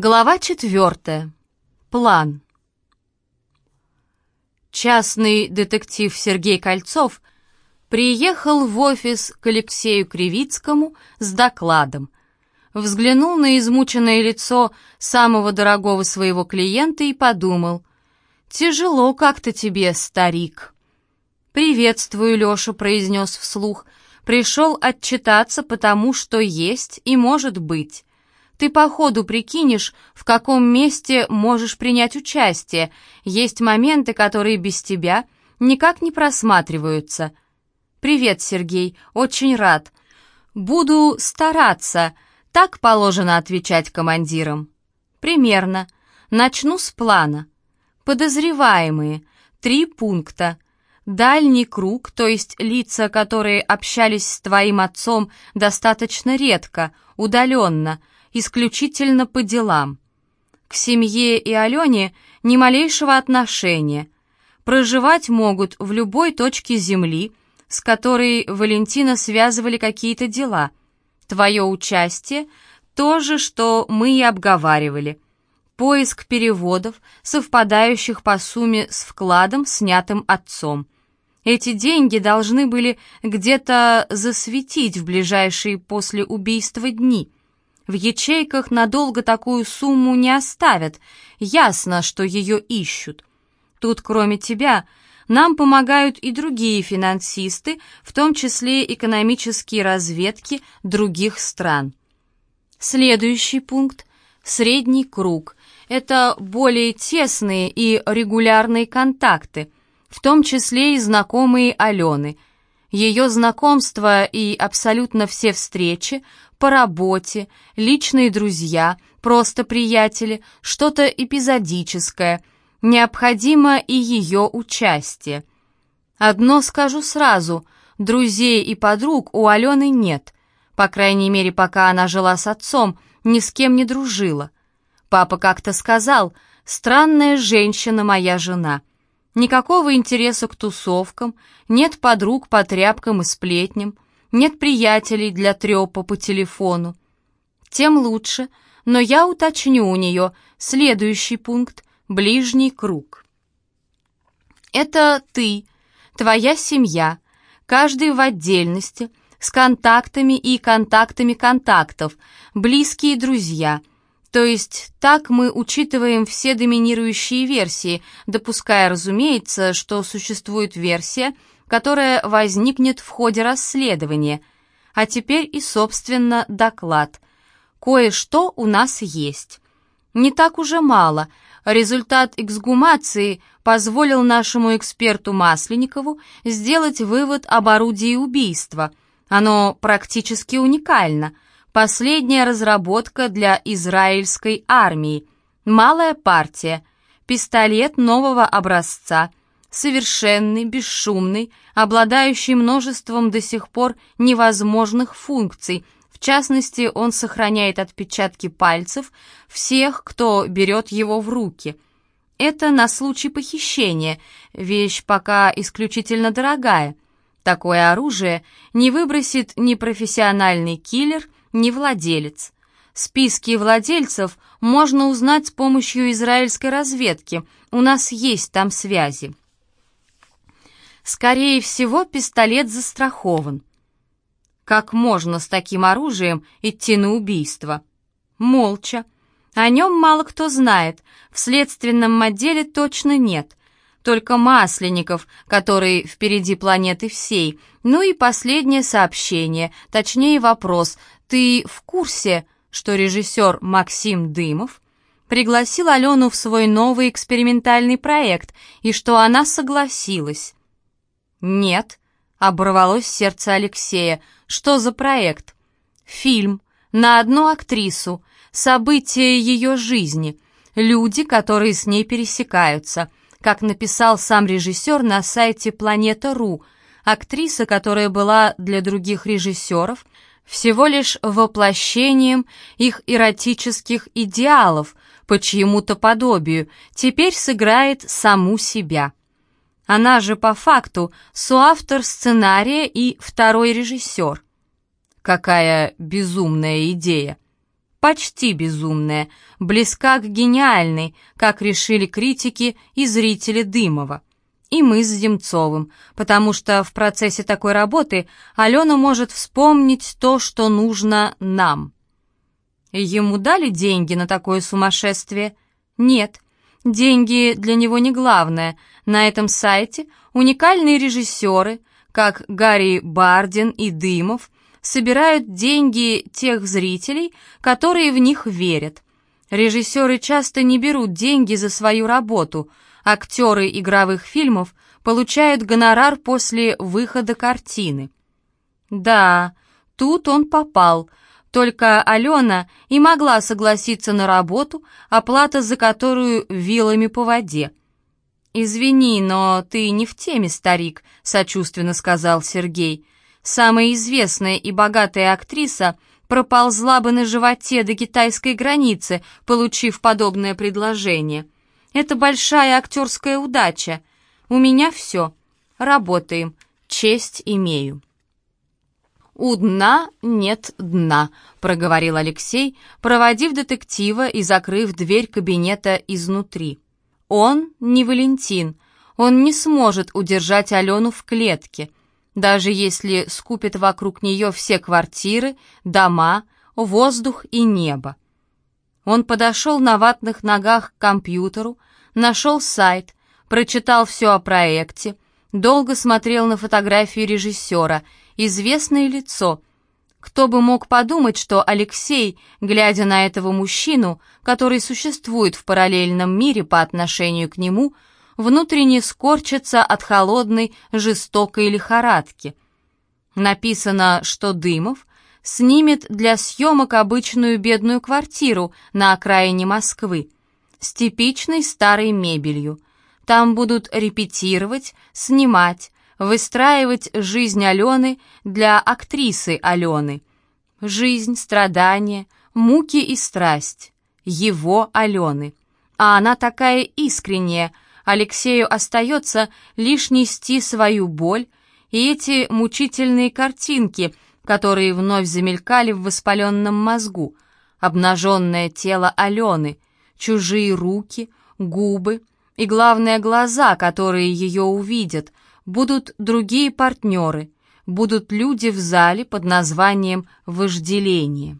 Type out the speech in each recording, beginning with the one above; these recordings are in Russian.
Глава четвертая. План. Частный детектив Сергей Кольцов приехал в офис к Алексею Кривицкому с докладом. Взглянул на измученное лицо самого дорогого своего клиента и подумал, «Тяжело как-то тебе, старик». «Приветствую, Леша», — произнес вслух, «пришел отчитаться потому, что есть и может быть». Ты по ходу прикинешь, в каком месте можешь принять участие. Есть моменты, которые без тебя никак не просматриваются. Привет, Сергей, очень рад. Буду стараться. Так положено отвечать командирам. Примерно. Начну с плана. Подозреваемые. Три пункта. Дальний круг, то есть лица, которые общались с твоим отцом достаточно редко, удаленно – исключительно по делам. К семье и Алене ни малейшего отношения. Проживать могут в любой точке земли, с которой Валентина связывали какие-то дела. Твое участие — то же, что мы и обговаривали. Поиск переводов, совпадающих по сумме с вкладом, снятым отцом. Эти деньги должны были где-то засветить в ближайшие после убийства дни — в ячейках надолго такую сумму не оставят. Ясно, что ее ищут. Тут, кроме тебя, нам помогают и другие финансисты, в том числе экономические разведки других стран. Следующий пункт — средний круг. Это более тесные и регулярные контакты, в том числе и знакомые Алены. Ее знакомства и абсолютно все встречи по работе, личные друзья, просто приятели, что-то эпизодическое. Необходимо и ее участие. Одно скажу сразу, друзей и подруг у Алены нет. По крайней мере, пока она жила с отцом, ни с кем не дружила. Папа как-то сказал, странная женщина моя жена. Никакого интереса к тусовкам, нет подруг по тряпкам и сплетням, нет приятелей для трепа по телефону. Тем лучше, но я уточню у нее следующий пункт — ближний круг. Это ты, твоя семья, каждый в отдельности, с контактами и контактами контактов, близкие друзья. То есть так мы учитываем все доминирующие версии, допуская, разумеется, что существует версия — которая возникнет в ходе расследования. А теперь и, собственно, доклад. Кое-что у нас есть. Не так уже мало. Результат эксгумации позволил нашему эксперту Масленникову сделать вывод об орудии убийства. Оно практически уникально. Последняя разработка для израильской армии. Малая партия. Пистолет нового образца – совершенный, бесшумный, обладающий множеством до сих пор невозможных функций. В частности, он сохраняет отпечатки пальцев всех, кто берет его в руки. Это на случай похищения, вещь пока исключительно дорогая. Такое оружие не выбросит ни профессиональный киллер, ни владелец. Списки владельцев можно узнать с помощью израильской разведки, у нас есть там связи. Скорее всего, пистолет застрахован. Как можно с таким оружием идти на убийство? Молча. О нем мало кто знает, в следственном отделе точно нет. Только Масленников, который впереди планеты всей. Ну и последнее сообщение, точнее вопрос. Ты в курсе, что режиссер Максим Дымов пригласил Алену в свой новый экспериментальный проект и что она согласилась? «Нет», — оборвалось сердце Алексея. «Что за проект?» «Фильм. На одну актрису. События ее жизни. Люди, которые с ней пересекаются. Как написал сам режиссер на сайте Планета.ру. Актриса, которая была для других режиссеров всего лишь воплощением их эротических идеалов по чьему-то подобию, теперь сыграет саму себя». Она же по факту соавтор сценария и второй режиссер. Какая безумная идея. Почти безумная, близка к гениальной, как решили критики и зрители Дымова. И мы с Земцовым, потому что в процессе такой работы Алена может вспомнить то, что нужно нам. Ему дали деньги на такое сумасшествие? Нет. Деньги для него не главное. На этом сайте уникальные режиссеры, как Гарри Бардин и Дымов, собирают деньги тех зрителей, которые в них верят. Режиссеры часто не берут деньги за свою работу. Актеры игровых фильмов получают гонорар после выхода картины. Да, тут он попал. Только Алена и могла согласиться на работу, оплата за которую вилами по воде. «Извини, но ты не в теме, старик», — сочувственно сказал Сергей самая известная и богатая актриса проползла бы на животе до китайской границы, получив подобное предложение. Это большая актерская удача. У меня все. Работаем. Честь имею. «У дна нет дна», — проговорил Алексей, проводив детектива и закрыв дверь кабинета изнутри. «Он не Валентин. Он не сможет удержать Алену в клетке даже если скупит вокруг нее все квартиры, дома, воздух и небо. Он подошел на ватных ногах к компьютеру, нашел сайт, прочитал все о проекте, долго смотрел на фотографию режиссера, известное лицо. Кто бы мог подумать, что Алексей, глядя на этого мужчину, который существует в параллельном мире по отношению к нему, — внутренне скорчится от холодной, жестокой лихорадки. Написано, что Дымов снимет для съемок обычную бедную квартиру на окраине Москвы с типичной старой мебелью. Там будут репетировать, снимать, выстраивать жизнь Алены для актрисы Алены. Жизнь, страдания, муки и страсть. Его Алены. А она такая искренняя, Алексею остается лишь нести свою боль и эти мучительные картинки, которые вновь замелькали в воспаленном мозгу, обнаженное тело Алены, чужие руки, губы и, главное, глаза, которые ее увидят, будут другие партнеры, будут люди в зале под названием «Вожделение».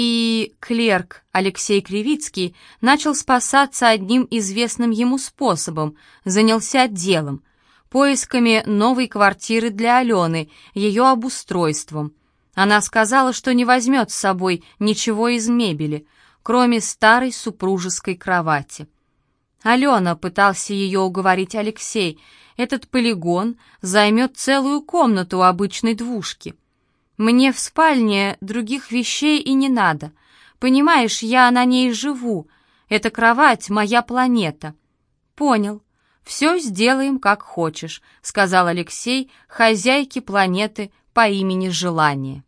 И клерк Алексей Кривицкий начал спасаться одним известным ему способом, занялся делом, поисками новой квартиры для Алены, ее обустройством. Она сказала, что не возьмет с собой ничего из мебели, кроме старой супружеской кровати. Алена, пытался ее уговорить Алексей, этот полигон займет целую комнату обычной двушки — мне в спальне других вещей и не надо. Понимаешь, я на ней живу. Эта кровать — моя планета». «Понял. Все сделаем, как хочешь», — сказал Алексей хозяйке планеты по имени Желание.